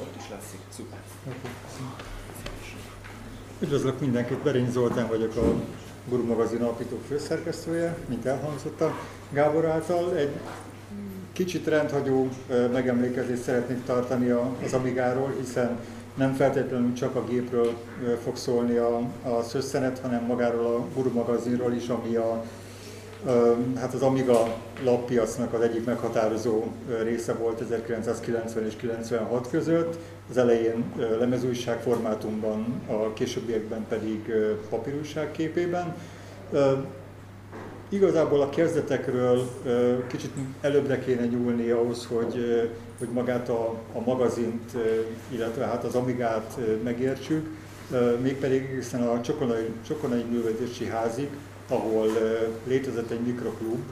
ott is lesz, szuper. Üdvözlök mindenkit, Berény Zoltán vagyok a Guru magazin alapító főszerkesztője, mint elhangzott a Gábor által. Egy kicsit rendhagyó megemlékezést szeretnék tartani az Amigáról, hiszen nem feltétlenül csak a gépről fog szólni a, a szösszenet, hanem magáról a Guru magazinról is, ami a, hát az Amiga lappiacnak az egyik meghatározó része volt 1990 és 96 között. Az elején lemezújság formátumban, a későbbiekben pedig papírújság képében. Igazából a kezdetekről kicsit előbbre kéne nyúlni ahhoz, hogy, hogy magát a, a magazint, illetve hát az Amigát megértsük, mégpedig hiszen a Csokonai, Csokonai Művelési Házig, ahol létezett egy mikroklub,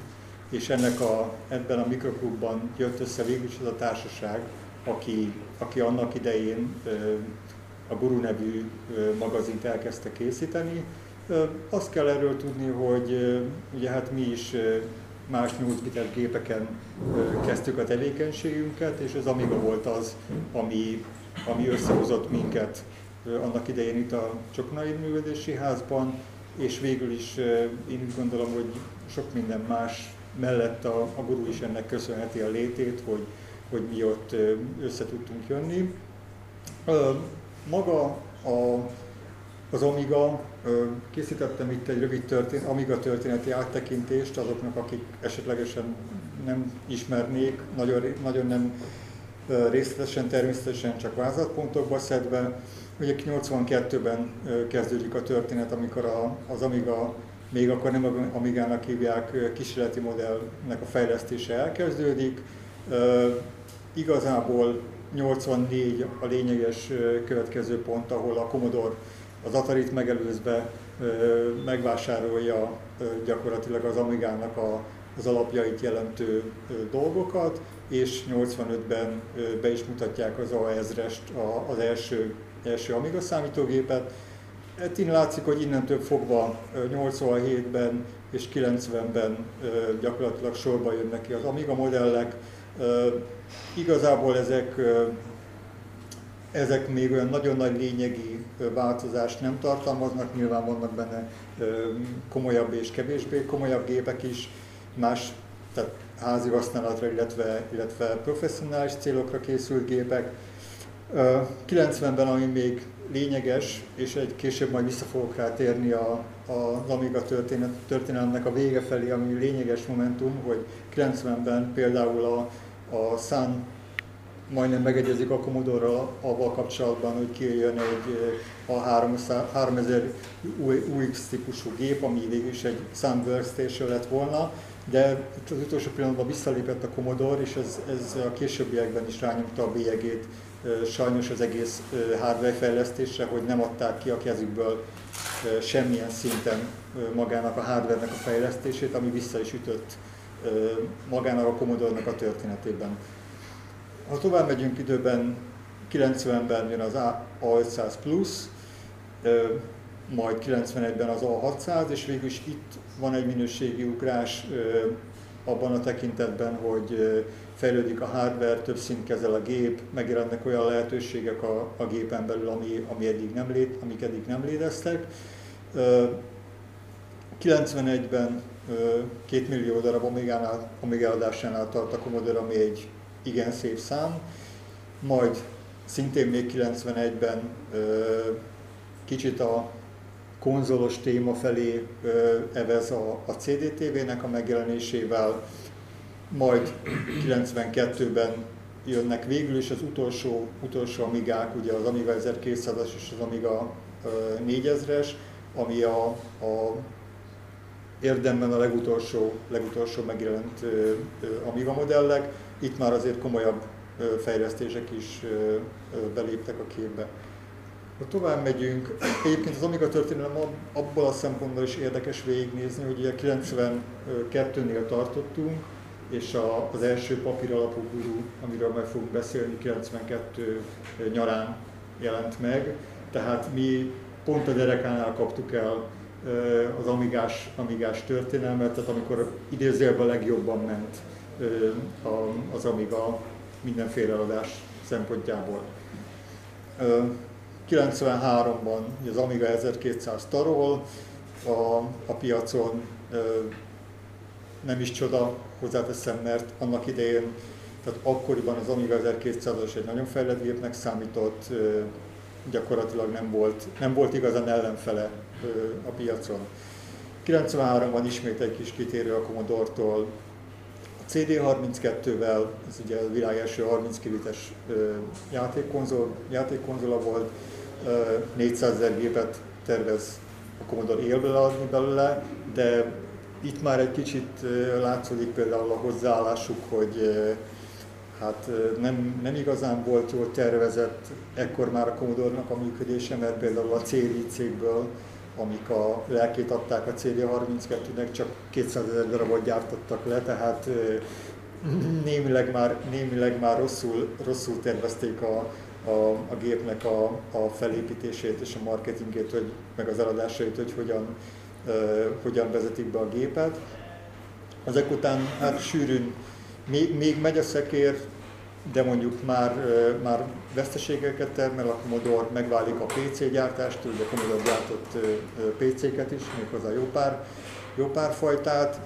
és ennek a, ebben a mikroklubban jött össze végül is az a társaság, aki, aki annak idején a Guru nevű magazint elkezdte készíteni, azt kell erről tudni, hogy ugye hát mi is más 8 bites gépeken kezdtük a tevékenységünket, és az Amiga volt az, ami, ami összehozott minket annak idején itt a Csoknai Művelési Házban, és végül is én úgy gondolom, hogy sok minden más mellett a, a guru is ennek köszönheti a létét, hogy, hogy mi ott össze tudtunk jönni. Maga a az Amiga, készítettem itt egy rövid történet, Amiga történeti áttekintést azoknak, akik esetlegesen nem ismernék, nagyon, nagyon nem részletesen, természetesen csak vázatpontokba szedve. Ugye 82-ben kezdődik a történet, amikor a, az Amiga, még akkor nem Amigának hívják, kísérleti modellnek a fejlesztése elkezdődik. Igazából 84 a lényeges következő pont, ahol a Commodore az Atarit megelőzve megvásárolja gyakorlatilag az Amigának a, az alapjait jelentő dolgokat, és 85-ben be is mutatják az A1000-est, az első, első Amiga számítógépet. Ettén látszik, hogy innentől fogva 87-ben és 90-ben gyakorlatilag sorba jönnek ki az Amiga modellek. Igazából ezek ezek még olyan nagyon nagy lényegi változást nem tartalmaznak, nyilván vannak benne komolyabb és kevésbé komolyabb gépek is, más, tehát házi használatra, illetve, illetve professzionális célokra készült gépek. 90-ben, ami még lényeges, és egy később majd vissza fogok rá térni a, a Amiga történet, történelmnek a vége felé, ami lényeges momentum, hogy 90-ben például a, a Sun majdnem megegyezik a Commodore avval kapcsolatban, hogy kijön egy a 3000 UX típusú gép, ami végül is egy Sun Workstation lett volna, de az utolsó pillanatban visszalépett a Commodore, és ez, ez a későbbiekben is rányomta a bélyegét sajnos az egész hardware fejlesztésre, hogy nem adták ki a kezükből semmilyen szinten magának a hardware-nek a fejlesztését, ami vissza is ütött magának a Commodore-nak a történetében. Ha tovább megyünk időben, 90-ben jön az A500 Plus, majd 91-ben az A600, és végül is itt van egy minőségi ugrás abban a tekintetben, hogy fejlődik a hardware, több szint kezel a gép, megjelennek olyan lehetőségek a, a gépen belül, ami, ami eddig nem lét, amik eddig nem léteztek. 91-ben 2 millió darab Omega adásánál tart a Commodore, ami egy igen szép szám, majd szintén még 91-ben kicsit a konzolos téma felé evez a, a CDTV-nek a megjelenésével, majd 92-ben jönnek végül is az utolsó, utolsó Amigák, ugye az Amiga 1200-as és az Amiga 4000-es, ami a, a érdemben a legutolsó, legutolsó megjelent Amiga modellek itt már azért komolyabb fejlesztések is beléptek a képbe. Ha tovább megyünk, egyébként az Amiga történelem abból a szempontból is érdekes végignézni, hogy ugye 92-nél tartottunk, és az első papír alapú guru, amiről majd fogunk beszélni, 92 nyarán jelent meg. Tehát mi pont a gyerekánál kaptuk el az amigás, amigás történelmet, tehát amikor idézőjelben legjobban ment az Amiga mindenféle adás szempontjából. 93-ban az Amiga 1200 tarol, a, a piacon nem is csoda, hozzáteszem, mert annak idején, tehát akkoriban az Amiga 1200-as egy nagyon fejlett gépnek számított, gyakorlatilag nem volt, nem volt igazán ellenfele a piacon. 93-ban ismét egy kis kitérő a Commodore-tól, a CD32-vel, ez ugye a világ első 30 kibites játékkonzol, játékkonzola volt, 400 ezer gépet tervez a Commodore élből adni belőle, de itt már egy kicsit látszódik például a hozzáállásuk, hogy hát nem, nem igazán volt jól tervezett ekkor már a Commodore-nak a működése, mert például a CRI cégből, amik a lelkét adták a CD32-nek, csak 200 ezer darabot gyártottak le, tehát némileg már, némileg már rosszul, rosszul tervezték a, a, a gépnek a, a felépítését és a marketingét, hogy, meg az eladásait, hogy hogyan, hogyan vezetik be a gépet. Ezek után hát sűrűn még, még megy a szekér, de mondjuk már, már veszteségeket termel, a Commodore megválik a PC gyártástól, ugye Commodore gyártott PC-ket is, méghozzá jó pár, jó pár fajtát,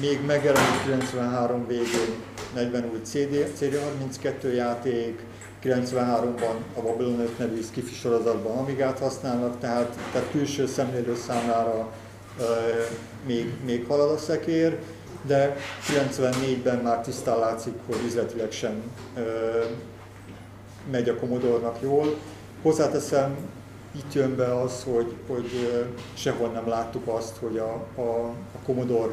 még megjelenik 93 végén 40 új CD, CD32 játék, 93-ban a Babylon 5 nevű skifi sorozatban Amigát használnak, tehát, tehát külső szemlélő számára e, még, még halad a szekér, de 94-ben már tisztán látszik, hogy üzletileg sem e, megy a Commodore-nak jól. Hozzáteszem, itt jön be az, hogy, hogy sehol nem láttuk azt, hogy a, a, a Commodore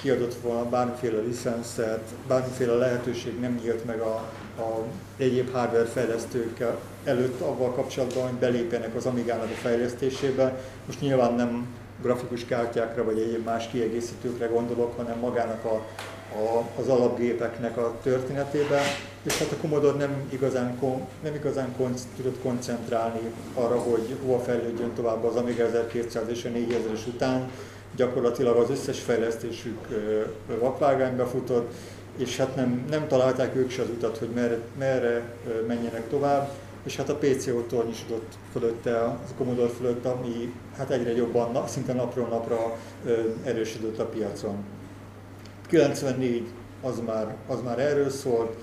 kiadott volna bármiféle licenszet, bármiféle lehetőség nem nyílt meg a, a egyéb hardware fejlesztők előtt avval kapcsolatban, hogy belépjenek az Amigának a fejlesztésébe. Most nyilván nem grafikus kártyákra vagy egyéb más kiegészítőkre gondolok, hanem magának a, a, az alapgépeknek a történetébe, és hát a Commodore nem igazán, nem igazán kon, tudott koncentrálni arra, hogy hova fejlődjön tovább az Amiga 1200 és a 4000-es után, gyakorlatilag az összes fejlesztésük vakvágányba futott, és hát nem, nem találták ők se az utat, hogy merre, merre menjenek tovább, és hát a PCO tornyosodott fölötte, a Commodore fölött, ami hát egyre jobban, szinte napról napra erősödött a piacon. 94 az már, az már erről szólt,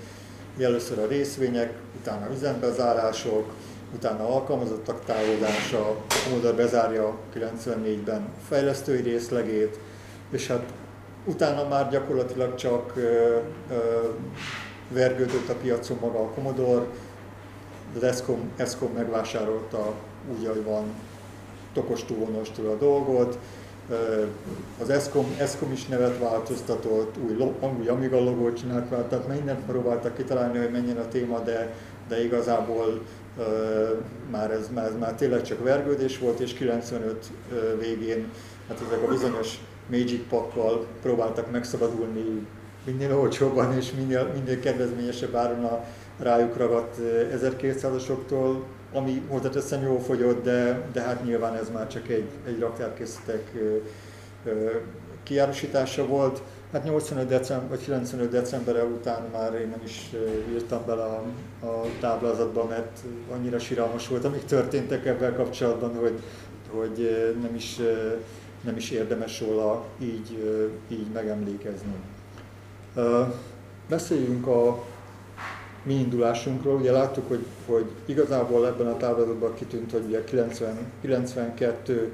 először a részvények, utána üzembezárások, utána alkalmazottak távozása, a Commodore bezárja 94-ben fejlesztői részlegét, és hát utána már gyakorlatilag csak vergődött a piacon maga a Commodore, az Escom, Escom megvásárolta úgy, ahogy van, tokostól, vonostól a dolgot, az Escom, Escom is nevet változtatott, új, új Amiga logót csinált vele, tehát mindent próbáltak kitalálni, hogy menjen a téma, de, de igazából uh, már, ez, már, ez már tényleg csak vergődés volt, és 95 uh, végén hát ezek a bizonyos Magic pakkal próbáltak megszabadulni minél olcsóbban és minél, minél kedvezményesebb áron a rájuk ragadt 1200-asoktól, ami hozzáteszem jól fogyott, de, de hát nyilván ez már csak egy, egy raktárkészletek kiárusítása volt. Hát 85 december, vagy 95 december után már én nem is írtam bele a, a táblázatba, mert annyira siralmas volt, amik történtek ebben kapcsolatban, hogy, hogy nem, is, nem is érdemes róla így, így megemlékezni. Beszéljünk a mi indulásunkról. Ugye láttuk, hogy, hogy igazából ebben a táblázatban kitűnt, hogy ugye 90, 92,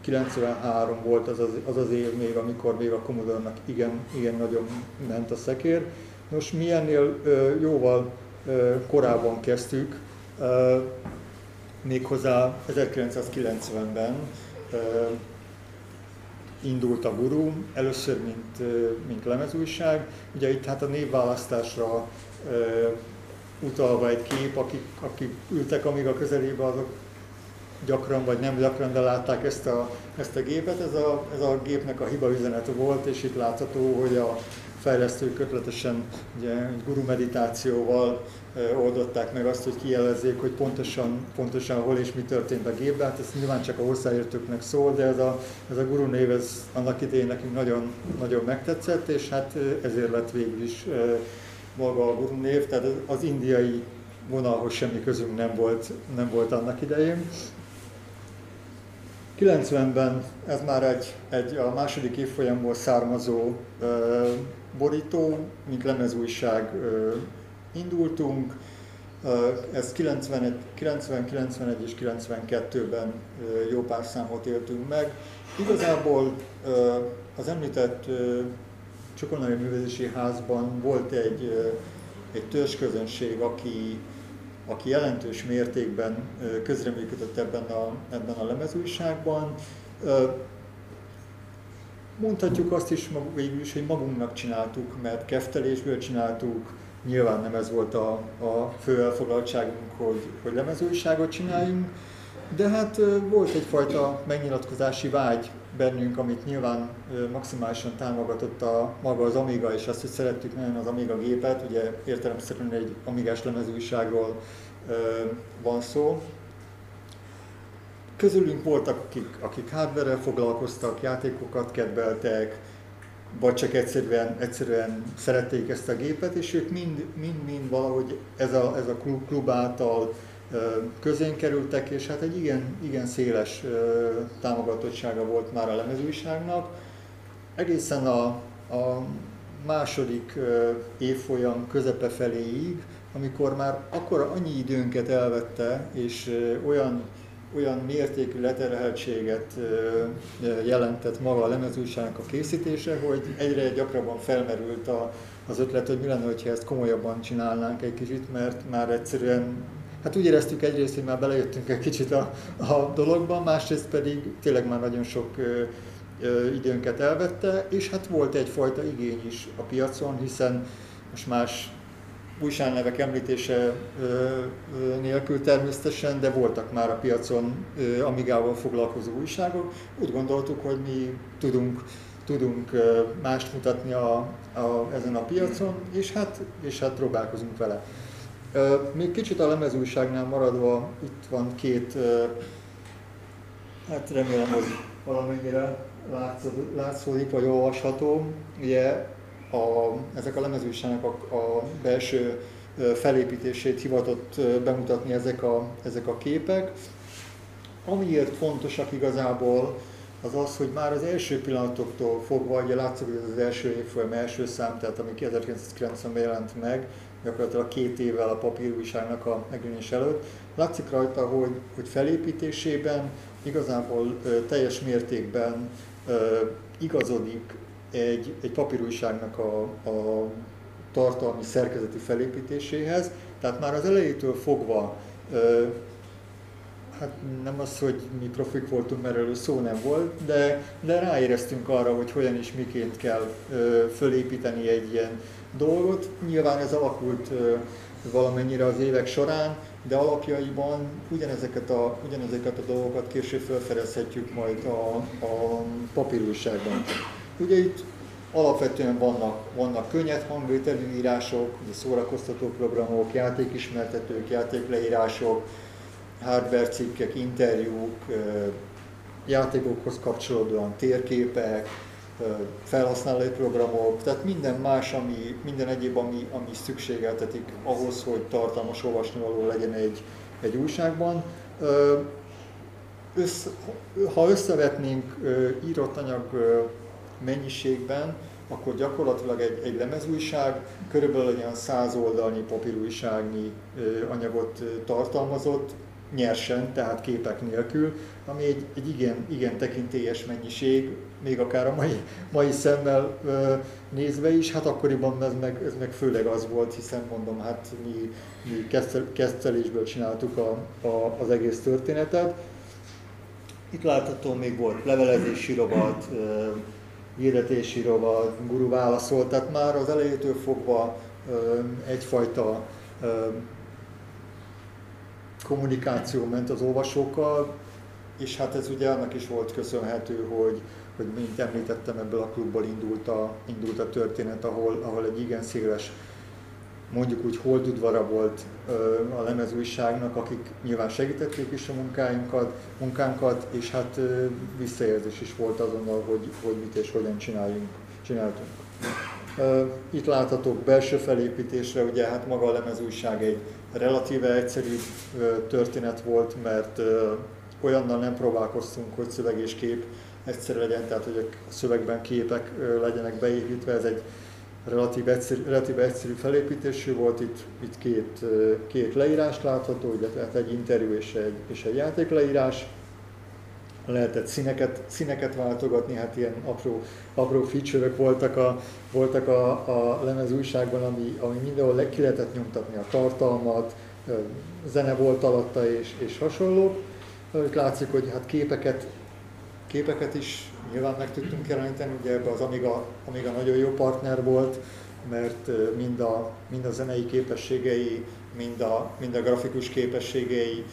93 volt az az, az az év még, amikor még a Commodore-nak igen, igen nagyon ment a szekér. Nos, mi ennél jóval korábban kezdtük, méghozzá 1990-ben indult a Guru, először mint, mint lemezújság. Ugye itt hát a névválasztásra utalva egy kép, akik, akik ültek amíg a közelébe, azok gyakran vagy nem gyakran, de látták ezt a, ezt a gépet. Ez a, ez a gépnek a hiba üzenete volt, és itt látható, hogy a fejlesztők ötletesen ugye, guru meditációval oldották meg azt, hogy kijelezzék, hogy pontosan, pontosan hol és mi történt a gépben. Hát ez nyilván csak a hozzáértőknek szól, de ez a, ez a guru név ez annak idején nekünk nagyon, nagyon megtetszett, és hát ezért lett végül is maga a guru név, tehát az indiai vonalhoz semmi közünk nem volt, nem volt annak idején. 90-ben ez már egy, egy a második évfolyamból származó ö, borító, mint lemezújság ö, indultunk. Ez 90, 90, 91 és 92-ben ö, jó pár számot éltünk meg. Igazából az említett Csokonai Művelési Házban volt egy, egy törzsközönség, aki aki jelentős mértékben közreműködött ebben a, ebben a lemezújságban. Mondhatjuk azt is végül is, hogy magunknak csináltuk, mert keftelésből csináltuk, nyilván nem ez volt a, a fő elfoglaltságunk, hogy, hogy lemezújságot csináljunk, de hát volt egyfajta megnyilatkozási vágy bennünk, amit nyilván maximálisan támogatott a maga az Amiga, és azt, hogy szerettük nagyon az Amiga gépet, ugye értelemszerűen egy Amigás lemezújságról van szó. Közülünk voltak, akik, akik hardware foglalkoztak, játékokat kedveltek, vagy csak egyszerűen, egyszerűen szerették ezt a gépet, és ők mind, mind, mind valahogy ez a, ez a klub, klub által közén kerültek, és hát egy igen, igen széles támogatottsága volt már a lemezújságnak. Egészen a, a második évfolyam közepe feléig, amikor már akkor annyi időnket elvette, és olyan, olyan mértékű leterheltséget jelentett maga a lemezújságnak a készítése, hogy egyre gyakrabban felmerült a, az ötlet, hogy mi lenne, ha ezt komolyabban csinálnánk egy kicsit, mert már egyszerűen Hát úgy éreztük egyrészt, hogy már belejöttünk egy kicsit a, a dologba, másrészt pedig tényleg már nagyon sok ö, ö, időnket elvette, és hát volt egyfajta igény is a piacon, hiszen most más újságnevek említése nélkül természetesen, de voltak már a piacon Amigával foglalkozó újságok. Úgy gondoltuk, hogy mi tudunk, tudunk mást mutatni a, a, ezen a piacon, és hát, és hát próbálkozunk vele. Még kicsit a lemezújságnál maradva, itt van két, hát remélem, hogy valamennyire látszódik, vagy olvasható. Ugye a, ezek a lemezújságnak a, a belső felépítését hivatott bemutatni ezek a, ezek a képek. Amiért fontosak igazából, az az, hogy már az első pillanatoktól fogva, ugye látszik, hogy ez az első évfolyam első szám, tehát ami 1990-ben jelent meg, gyakorlatilag két évvel a papírújságnak a megjelenés előtt, látszik rajta, hogy, hogy felépítésében igazából teljes mértékben igazodik egy, egy papírújságnak a, a tartalmi szerkezeti felépítéséhez, tehát már az elejétől fogva hát nem az, hogy mi profik voltunk, mert erről szó nem volt, de, de ráéreztünk arra, hogy hogyan és miként kell ö, fölépíteni egy ilyen dolgot. Nyilván ez alakult ö, valamennyire az évek során, de alapjaiban ugyanezeket a, ugyanezeket a dolgokat később felfedezhetjük majd a, a papírújságban. Ugye itt alapvetően vannak, vannak könnyed hangvételű írások, szórakoztató programok, játékismertetők, játékleírások, hardware cikkek, interjúk, játékokhoz kapcsolódóan térképek, felhasználói programok, tehát minden más, ami, minden egyéb, ami, ami szükségeltetik ahhoz, hogy tartalmas olvasnivaló legyen egy, egy újságban. Össz, ha összevetnénk írott anyag mennyiségben, akkor gyakorlatilag egy, egy lemezújság körülbelül olyan 100 oldalnyi papírújságnyi anyagot tartalmazott, nyersen, tehát képek nélkül, ami egy, egy igen, igen tekintélyes mennyiség, még akár a mai, mai szemmel ö, nézve is, hát akkoriban ez meg, ez meg főleg az volt, hiszen mondom, hát mi, mi kezdelésből csináltuk a, a, az egész történetet. Itt látható még volt levelezési rovat, ö, hirdetési rovat, guru válaszolt, tehát már az elejétől fogva ö, egyfajta ö, kommunikáció ment az olvasókkal, és hát ez ugye annak is volt köszönhető, hogy, hogy mint említettem, ebből a klubból indult a, indult a történet, ahol, ahol egy igen széles, mondjuk úgy holdudvara volt a lemezújságnak, akik nyilván segítették is a munkáinkat, munkánkat, és hát visszajelzés is volt azonnal, hogy, hogy mit és hogyan csináljunk, csináltunk. Itt láthatók belső felépítésre, ugye hát maga a lemezújság egy relatíve egyszerű történet volt, mert olyannal nem próbálkoztunk, hogy szöveg és kép egyszerű legyen, tehát hogy a szövegben képek legyenek beépítve, ez egy relatív egyszerű, relatív egyszerű felépítésű volt, itt, itt két, két leírás látható, illetve egy interjú és egy, és egy játékleírás. Lehetett színeket, színeket váltogatni, hát ilyen apró, apró feature voltak a, voltak a, a lemez újságban, ami, ami mindenhol ki lehetett nyomtatni a tartalmat, zene volt alatta és, és hasonlók. Itt látszik, hogy hát képeket, képeket is nyilván meg tudtunk jeleníteni, ugye ebbe az Amiga, Amiga nagyon jó partner volt, mert mind a, mind a zenei képességei, mind a, mind a grafikus képességei,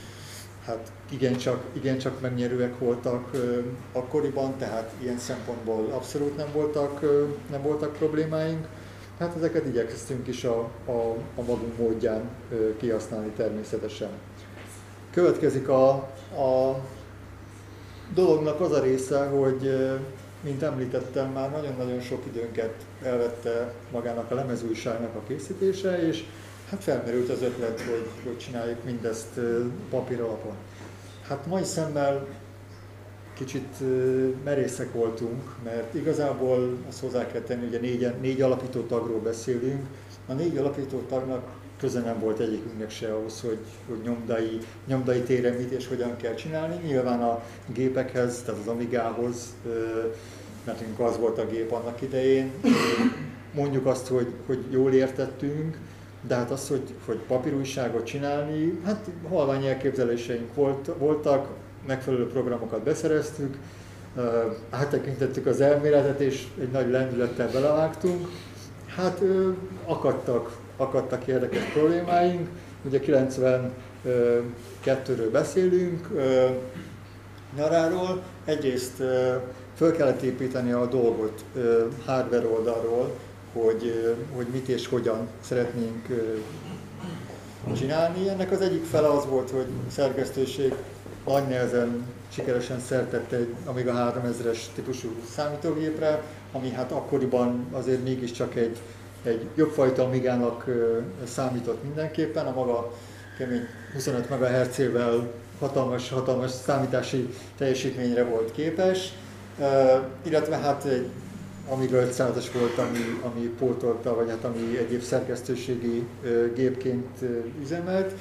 hát igencsak, igencsak megnyerőek voltak akkoriban, tehát ilyen szempontból abszolút nem voltak, nem voltak problémáink. Hát ezeket igyekeztünk is a, a, a magunk módján kihasználni természetesen. Következik a, a dolognak az a része, hogy mint említettem, már nagyon-nagyon sok időnket elvette magának a lemezújságnak a készítése, és hát felmerült az ötlet, hogy, hogy csináljuk mindezt papír alapon. Hát mai szemmel kicsit merészek voltunk, mert igazából azt hozzá kell tenni, hogy négy, négy alapító tagról beszélünk. A négy alapító tagnak köze nem volt egyikünknek se ahhoz, hogy, hogy nyomdai, nyomdai téren mit és hogyan kell csinálni. Nyilván a gépekhez, tehát az Amigához, mert az volt a gép annak idején, mondjuk azt, hogy, hogy jól értettünk, de hát az, hogy, hogy papírújságot csinálni, hát halvány elképzeléseink volt, voltak, megfelelő programokat beszereztük, áttekintettük az elméletet, és egy nagy lendülettel belevágtunk. Hát akadtak akadtak érdekes problémáink. Ugye 92-ről beszélünk nyaráról. Egyrészt föl kellett építeni a dolgot hardware oldalról, hogy, hogy mit és hogyan szeretnénk csinálni. Ennek az egyik fele az volt, hogy szerkesztőség nagy nehezen sikeresen szertett egy Amiga 3000-es típusú számítógépre, ami hát akkoriban azért mégiscsak egy egy jobbfajta Amigának számított mindenképpen, a maga kemény 25 MHz-ével hatalmas, hatalmas számítási teljesítményre volt képes, illetve hát egy Amiga 500-as volt, ami, ami pótolta, vagy hát ami egyéb szerkesztőségi gépként üzemelt.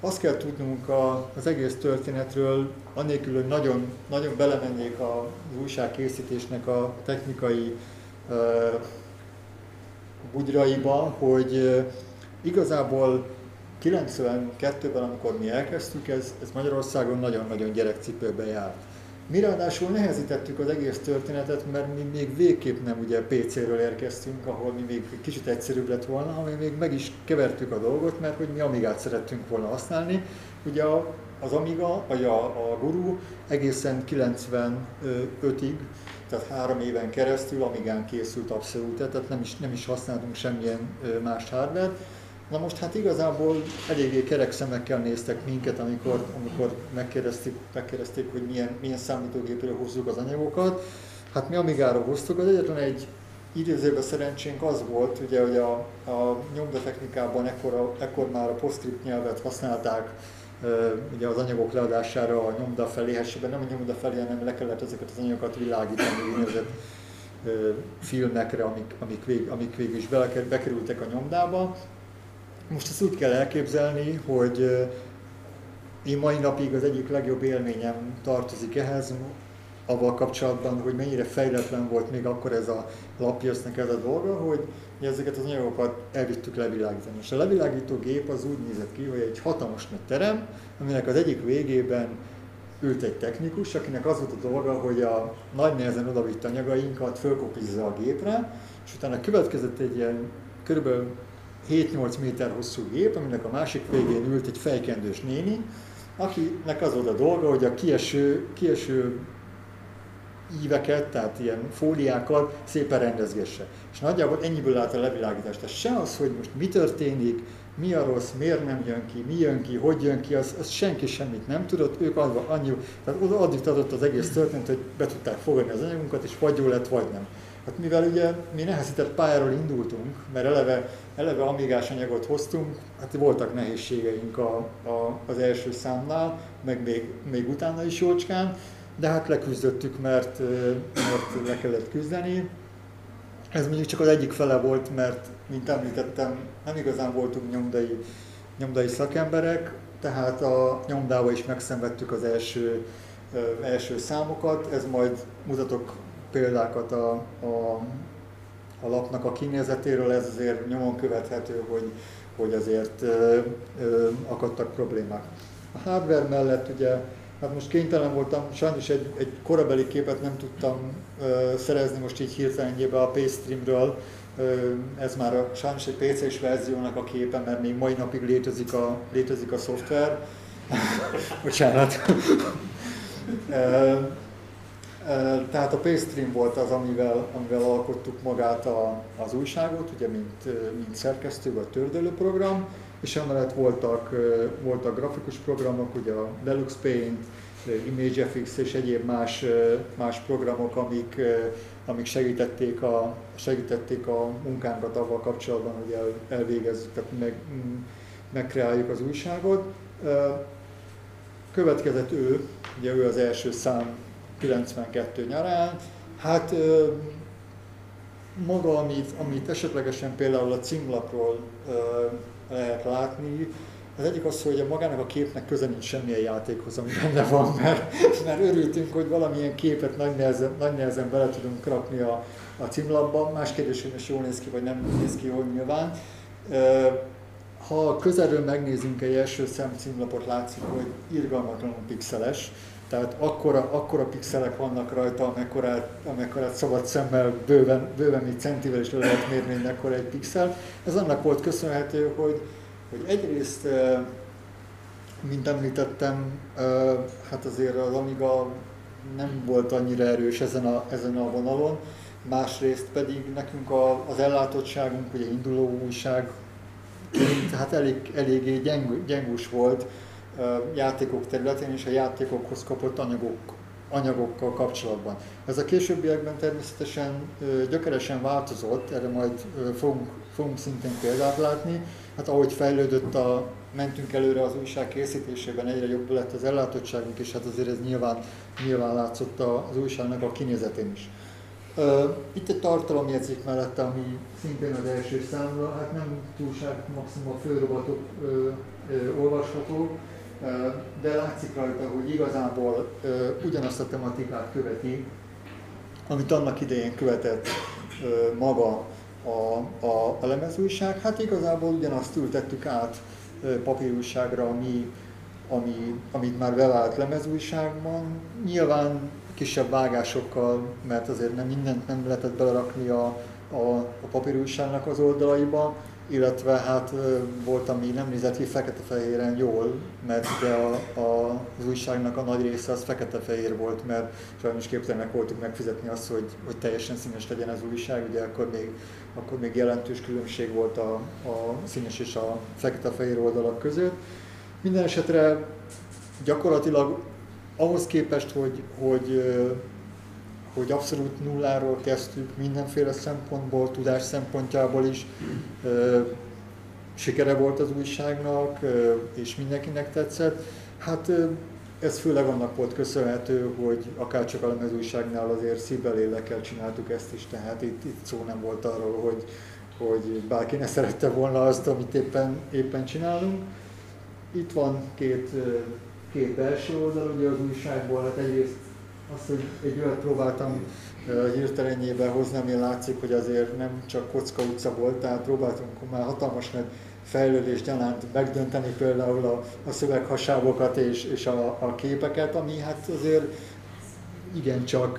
Azt kell tudnunk az egész történetről, annélkül, hogy nagyon, nagyon belemennék az újságkészítésnek a technikai bugyraiba, hogy igazából 92-ben, amikor mi elkezdtük, ez, ez Magyarországon nagyon-nagyon gyerekcipőben járt. Mi ráadásul nehezítettük az egész történetet, mert mi még végképp nem ugye PC-ről érkeztünk, ahol mi még kicsit egyszerűbb lett volna, hanem még meg is kevertük a dolgot, mert hogy mi Amigát szerettünk volna használni. Ugye az Amiga, vagy a, a Guru egészen 95-ig tehát három éven keresztül Amigán készült abszolút, tehát nem is, nem is használtunk semmilyen más hardware Na most hát igazából eléggé kerek szemekkel néztek minket, amikor, amikor megkérdezték, megkérdezték, hogy milyen, milyen számítógépről hozzuk az anyagokat. Hát mi Amigára hoztuk, az egyetlen egy időzőben szerencsénk az volt, ugye, hogy a, a nyomdatechnikában ekkor, ekkor már a PostScript nyelvet használták, ugye az anyagok leadására a nyomda felé, hát nem a nyomda felé, hanem le kellett ezeket az anyagokat világítani úgynevezett filmekre, amik, amik, vég, amik végül is bekerültek a nyomdába. Most ezt úgy kell elképzelni, hogy én mai napig az egyik legjobb élményem tartozik ehhez, avval kapcsolatban, hogy mennyire fejletlen volt még akkor ez a lapjasznak ez a dolga, hogy ezeket az anyagokat elvittük levilágítani. És a levilágító gép az úgy nézett ki, hogy egy hatalmas nagy terem, aminek az egyik végében ült egy technikus, akinek az volt a dolga, hogy a nagy nehezen odavitt anyagainkat fölkopizza a gépre, és utána következett egy ilyen kb. 7-8 méter hosszú gép, aminek a másik végén ült egy fejkendős néni, akinek az volt a dolga, hogy a kieső, kieső íveket, tehát ilyen fóliákat szépen rendezgesse. És nagyjából ennyiből állt a levilágítás. Tehát se az, hogy most mi történik, mi a rossz, miért nem jön ki, mi jön ki, hogy jön ki, az, az senki semmit nem tudott, ők adva annyi, tehát oda addig adott az egész történet, hogy be tudták fogadni az anyagunkat, és vagy jó lett, vagy nem. Hát mivel ugye mi nehezített pályáról indultunk, mert eleve, eleve amigás anyagot hoztunk, hát voltak nehézségeink a, a, az első számnál, meg még, még utána is jócskán, de hát leküzdöttük, mert, mert le kellett küzdeni. Ez mondjuk csak az egyik fele volt, mert, mint említettem, nem igazán voltunk nyomdai, nyomdai szakemberek, tehát a nyomdával is megszenvedtük az első, első számokat, ez majd mutatok példákat a, a, a lapnak a kinézetéről, ez azért nyomon követhető, hogy, hogy azért ö, ö, akadtak problémák. A hardware mellett ugye, hát most kénytelen voltam, sajnos egy, egy korabeli képet nem tudtam ö, szerezni most így hirtelenjében a Paystreamről, ez már a, sajnos egy PC-s verziónak a képe, mert még mai napig létezik a, létezik a szoftver. Bocsánat. Tehát a Paystream volt az, amivel, amivel alkottuk magát a, az újságot, ugye mint, mint szerkesztő vagy tördölőprogram, és emellett voltak, voltak grafikus programok, ugye a Deluxe Paint, ImageFX és egyéb más, más programok, amik, amik segítették, a, segítették a munkánkat avval kapcsolatban, hogy el, elvégezzük, tehát meg, megkreáljuk az újságot. Következett ő, ugye ő az első szám 92 nyarán. Hát maga, amit, amit esetlegesen például a címlapról lehet látni, az egyik az, hogy a magának a képnek köze nincs semmilyen játékhoz, ami benne van, mert, mert örültünk, hogy valamilyen képet nagy nehezen, nagy nehezen bele tudunk rakni a, a címlapba. Más kérdés, hogy most jól néz ki, vagy nem néz ki jól nyilván. Ha közelről megnézünk egy első szem címlapot, látszik, hogy irgalmatlanul pixeles, tehát akkora, akkora pixelek vannak rajta, amekkorát, amekkorát szabad szemmel bőven, bőven mi centivel is le lehet mérni, hogy egy pixel. Ez annak volt köszönhető, hogy, hogy egyrészt, mint említettem, hát azért az Amiga nem volt annyira erős ezen a, ezen a vonalon, másrészt pedig nekünk a, az ellátottságunk, ugye induló újság, hát elég, eléggé gyeng, gyengus volt, játékok területén és a játékokhoz kapott anyagok, anyagokkal kapcsolatban. Ez a későbbiekben természetesen gyökeresen változott, erre majd fogunk, fogunk szintén példát látni. Hát ahogy fejlődött a, mentünk előre az újság készítésében, egyre jobb lett az ellátottságunk, és hát azért ez nyilván, nyilván látszott az újságnak a kinézetén is. Itt egy tartalomjegyzék mellett, ami szintén az első számra, hát nem túlság maximum a főrobotok olvasható, de látszik rajta, hogy igazából ugyanazt a tematikát követi, amit annak idején követett maga a, a, a lemezújság. Hát igazából ugyanazt ültettük át papírújságra, ami, ami, amit már bevált lemezújságban. Nyilván kisebb vágásokkal, mert azért nem mindent nem lehetett belerakni a, a, a papírújságnak az oldalaiba, illetve hát volt, ami nem nézett ki fekete-fehéren jól, mert ugye a, a, az újságnak a nagy része az fekete-fehér volt, mert sajnos képtelenek voltunk megfizetni azt, hogy, hogy teljesen színes legyen az újság, ugye akkor még, akkor még jelentős különbség volt a, a színes és a fekete-fehér oldalak között. Minden esetre gyakorlatilag ahhoz képest, hogy, hogy hogy abszolút nulláról kezdtük mindenféle szempontból, tudás szempontjából is. Sikere volt az újságnak, és mindenkinek tetszett. Hát ez főleg annak volt köszönhető, hogy akár csak a újságnál azért szívvel lélekkel csináltuk ezt is, tehát itt, itt szó nem volt arról, hogy, hogy bárki ne szerette volna azt, amit éppen, éppen csinálunk. Itt van két, két belső oldal ugye az újságból, hát egyrészt azt, hogy egy olyat próbáltam hirtelenjében hozni, ami látszik, hogy azért nem csak kocka utca volt, tehát próbáltunk már hatalmas nagy fejlődés gyanánt megdönteni például a, a szöveghasávokat és, és a, a képeket, ami hát azért igencsak,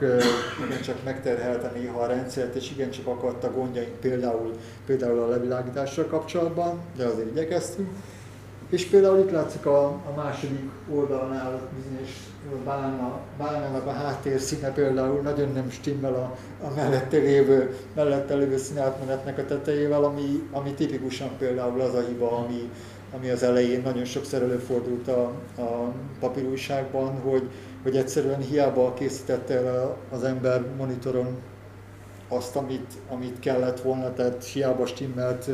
igencsak megterhelte néha a rendszert, és igencsak akadtak gondjaink például, például a levilágítással kapcsolatban, de azért igyekeztünk. És például itt látszik a, a második oldalnál bizonyos bálna, bálnának a háttér színe például nagyon nem stimmel a, a mellette lévő, mellette lévő színátmenetnek a tetejével, ami, ami tipikusan például az a hiba, ami, ami az elején nagyon sokszor előfordult a, a papírújságban, hogy, hogy egyszerűen hiába készítette el az ember monitoron azt, amit, amit kellett volna, tehát hiába stimmelt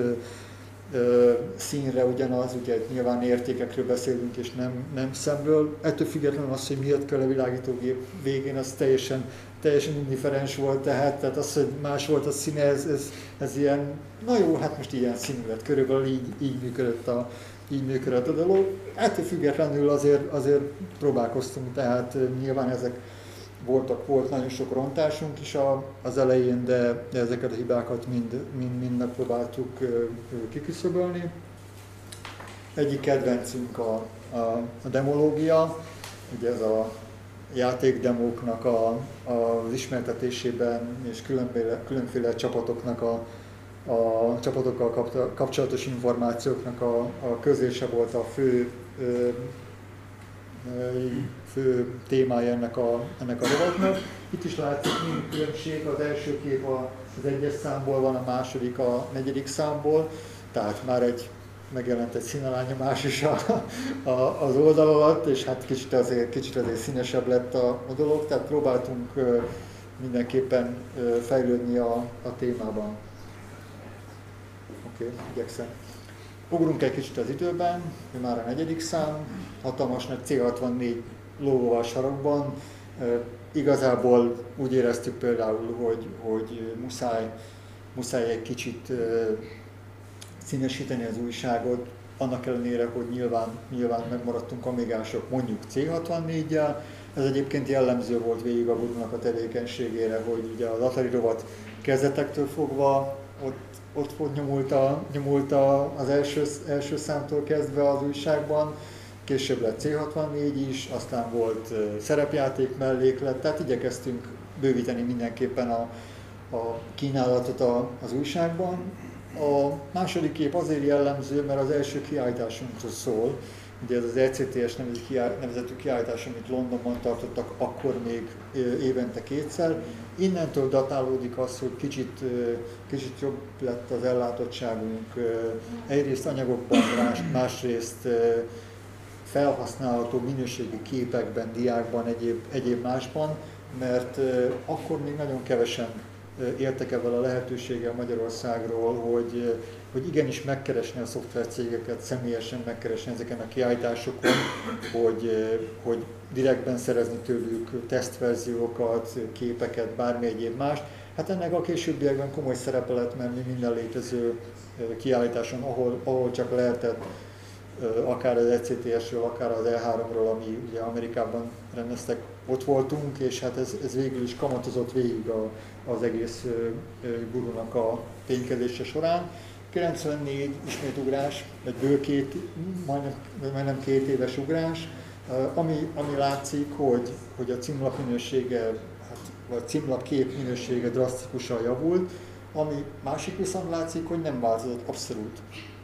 színre ugyanaz, ugye nyilván értékekről beszélünk és nem, nem szemről. Ettől függetlenül az, hogy miért kell a világítógép végén, az teljesen, teljesen indiferens volt, tehát, tehát az, hogy más volt a színe, ez, ez, ez ilyen, na jó, hát most ilyen színű lett, körülbelül így, így működött a, így működött a dolog. Ettől függetlenül azért, azért próbálkoztunk, tehát nyilván ezek voltak, volt nagyon sok rontásunk is a, az elején, de, ezeket a hibákat mind, mind, mind megpróbáltuk kiküszöbölni. Egyik kedvencünk a, a, a demológia, ugye ez a játékdemóknak a, a, az ismertetésében és különféle, különféle csapatoknak a, a csapatokkal kapcsolatos információknak a, a közése volt a fő fő témája ennek a, ennek a rovatnak. Itt is látszik mind különbség, az első kép az egyes számból van, a második a negyedik számból, tehát már egy megjelent egy színalányomás is a, a, az oldal alatt, és hát kicsit azért, kicsit azért színesebb lett a, a dolog, tehát próbáltunk mindenképpen fejlődni a, a témában. Oké, okay, igyekszem. Ugrunk egy kicsit az időben, már a negyedik szám, hatalmas nagy C64 lóval sarokban. Igazából úgy éreztük például, hogy, hogy muszáj, muszáj egy kicsit színesíteni az újságot, annak ellenére, hogy nyilván, nyilván megmaradtunk amigások mondjuk C64-jel. Ez egyébként jellemző volt végig a Budnak a tevékenységére, hogy ugye az Atari rovat kezdetektől fogva ott ott volt nyomulta, nyomulta az első, első számtól kezdve az újságban, később lett C64 is, aztán volt szerepjáték melléklet, tehát igyekeztünk bővíteni mindenképpen a, a kínálatot a, az újságban. A második kép azért jellemző, mert az első kiállításunkról szól, Ugye ez az ECTS nevezetű kiállítás, amit Londonban tartottak, akkor még évente kétszer. Innentől datálódik az, hogy kicsit, kicsit jobb lett az ellátottságunk, egyrészt anyagokban, más, másrészt felhasználható minőségi képekben, diákban, egyéb, egyéb másban, mert akkor még nagyon kevesen éltek ebben a lehetőséggel Magyarországról, hogy, hogy igenis megkeresni a szoftvercégeket, személyesen megkeresni ezeken a kiállításokon, hogy, hogy direktben szerezni tőlük tesztverziókat, képeket, bármi egyéb más. Hát ennek a későbbiekben komoly szerepe lett menni minden létező kiállításon, ahol, ahol csak lehetett akár az ECTS-ről, akár az E3-ról, ami ugye Amerikában rendeztek, ott voltunk, és hát ez, ez végül is kamatozott végig a, az egész gurunak a ténykedése során. 94 ismét ugrás, egy bő két, majdnem, majdnem két éves ugrás, ami, ami látszik, hogy, hogy a címlap minősége, hát, vagy címlap kép minősége drasztikusan javult, ami másik viszont látszik, hogy nem változott abszolút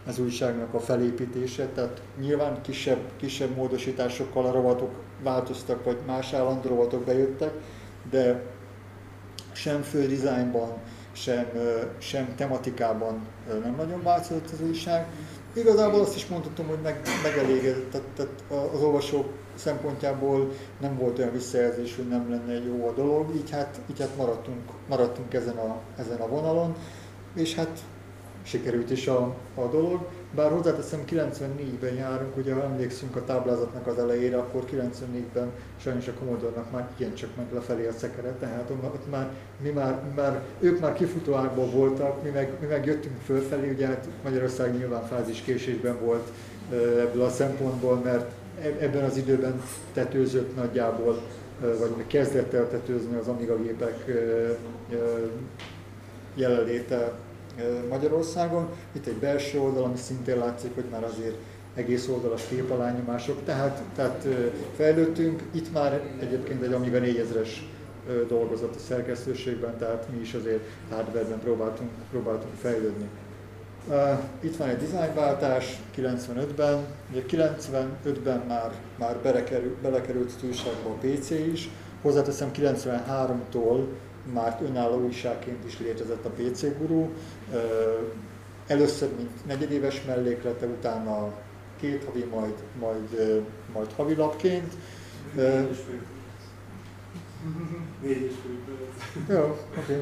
az újságnak a felépítése, tehát nyilván kisebb, kisebb módosításokkal a rovatok változtak, vagy más állandó rovatok bejöttek, de sem fő dizájnban, sem, sem tematikában nem nagyon változott az újság. Igazából azt is mondhatom, hogy meg, megelégedett, tehát, tehát az olvasók szempontjából nem volt olyan visszajelzés, hogy nem lenne jó a dolog, így hát, így hát maradtunk, maradtunk ezen, a, ezen a vonalon, és hát sikerült is a, a dolog. Bár hozzáteszem, 94-ben járunk, ugye ha emlékszünk a táblázatnak az elejére, akkor 94-ben sajnos a commodore már igencsak meg lefelé a szekere, tehát ott már, mi már, már, ők már kifutóákban voltak, mi meg, mi meg jöttünk fölfelé, ugye hát Magyarország nyilván fázis késésben volt ebből a szempontból, mert e-, ebben az időben tetőzött nagyjából, vagy kezdett el tetőzni az Amiga gépek jelenléte Magyarországon. Itt egy belső oldal, ami szintén látszik, hogy már azért egész oldalas képalányomások, tehát, tehát fejlődtünk. Itt már egyébként egy Amiga 4000-es dolgozott a szerkesztőségben, tehát mi is azért hardware próbáltunk, próbáltunk fejlődni. Itt van egy dizájnváltás 95-ben, ugye 95-ben már, már belekerült az újságba a PC is, hozzáteszem 93-tól már önálló újságként is létezett a PC Guru. Először, mint negyedéves melléklete, utána két havi, majd, majd, majd havilapként. Jó, oké.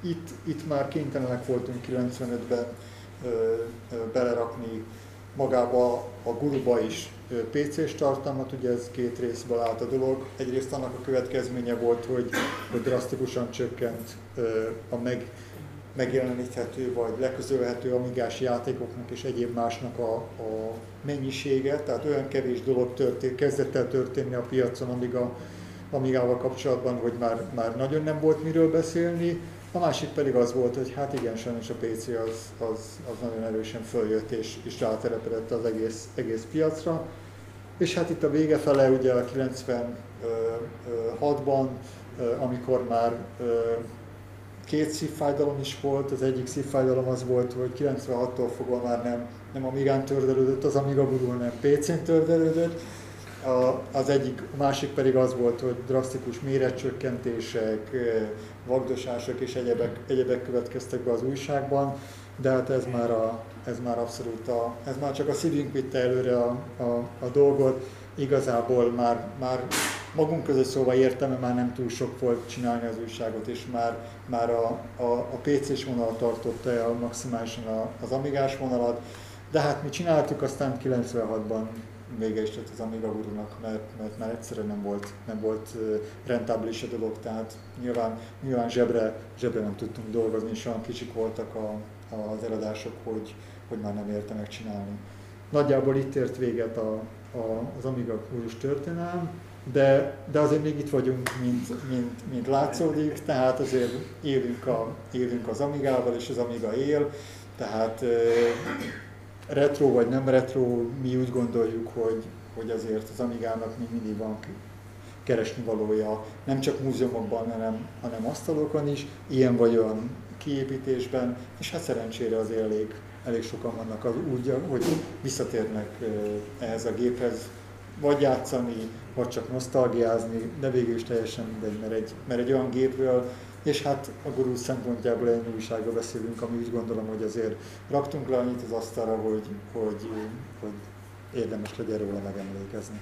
Itt, itt már kénytelenek voltunk 95-ben belerakni magába a guruba is PC-s tartalmat, ugye ez két részből állt a dolog. Egyrészt annak a következménye volt, hogy, hogy drasztikusan csökkent a meg, megjeleníthető vagy leközölhető amigás játékoknak és egyéb másnak a, a mennyisége, tehát olyan kevés dolog történt, kezdett el történni a piacon, amíg a Amigával kapcsolatban, hogy már, már nagyon nem volt miről beszélni, a másik pedig az volt, hogy hát igen, sajnos a PC az, az, az nagyon erősen följött és, és ráterepedett az egész, egész piacra. És hát itt a vége fele, ugye a 96-ban, amikor már két szívfájdalom is volt, az egyik szívfájdalom az volt, hogy 96-tól fogva már nem, nem Amigán tördelődött, az Amiga Guru, nem PC-n tördelődött, az egyik, a másik pedig az volt, hogy drasztikus méretcsökkentések, vagdosások és egyebek, egyebek következtek be az újságban, de hát ez már, a, ez már abszolút a, ez már csak a szívünk vitte előre a, a, a dolgot, igazából már, már magunk között szóval értem, már nem túl sok volt csinálni az újságot, és már, már a, a, a PC-s vonal tartotta el maximálisan az amigás vonalat, de hát mi csináltuk, aztán 96-ban vége is lett az Amiga gurunak, mert, mert már egyszerűen nem volt, nem volt rentábilis a dolog, tehát nyilván, nyilván zsebre, zsebre nem tudtunk dolgozni, és olyan kicsik voltak a, az eladások, hogy, hogy már nem érte megcsinálni. Nagyjából itt ért véget a, a, az Amiga gurus történelem, de, de azért még itt vagyunk, mint, mint, mint látszódik, tehát azért élünk, a, élünk az Amigával, és az Amiga él, tehát retro vagy nem retro, mi úgy gondoljuk, hogy, hogy azért az Amigának még mindig van keresni valója, nem csak múzeumokban, hanem, hanem asztalokon is, ilyen vagy olyan kiépítésben, és hát szerencsére azért elég, elég sokan vannak az úgy, hogy visszatérnek ehhez a géphez, vagy játszani, vagy csak nosztalgiázni, de végül is teljesen mindegy, mert egy, mert egy olyan gépről és hát a gurú szempontjából egy újságról beszélünk, ami úgy gondolom, hogy azért raktunk le annyit az asztalra, hogy, hogy, hogy érdemes legyen róla megemlékezni.